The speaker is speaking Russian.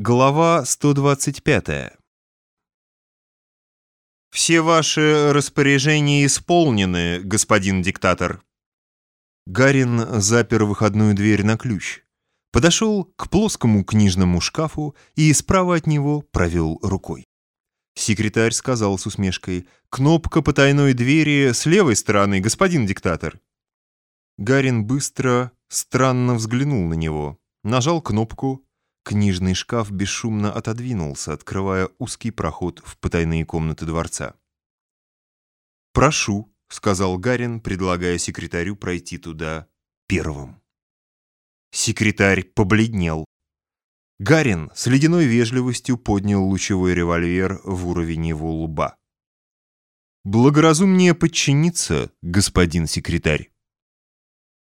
Глава 125 «Все ваши распоряжения исполнены, господин диктатор». Гарин запер выходную дверь на ключ, подошел к плоскому книжному шкафу и справа от него провел рукой. Секретарь сказал с усмешкой, «Кнопка потайной двери с левой стороны, господин диктатор». Гарин быстро, странно взглянул на него, нажал кнопку, Книжный шкаф бесшумно отодвинулся, открывая узкий проход в потайные комнаты дворца. «Прошу», — сказал Гарин, предлагая секретарю пройти туда первым. Секретарь побледнел. Гарин с ледяной вежливостью поднял лучевой револьвер в уровень его лба. «Благоразумнее подчиниться, господин секретарь».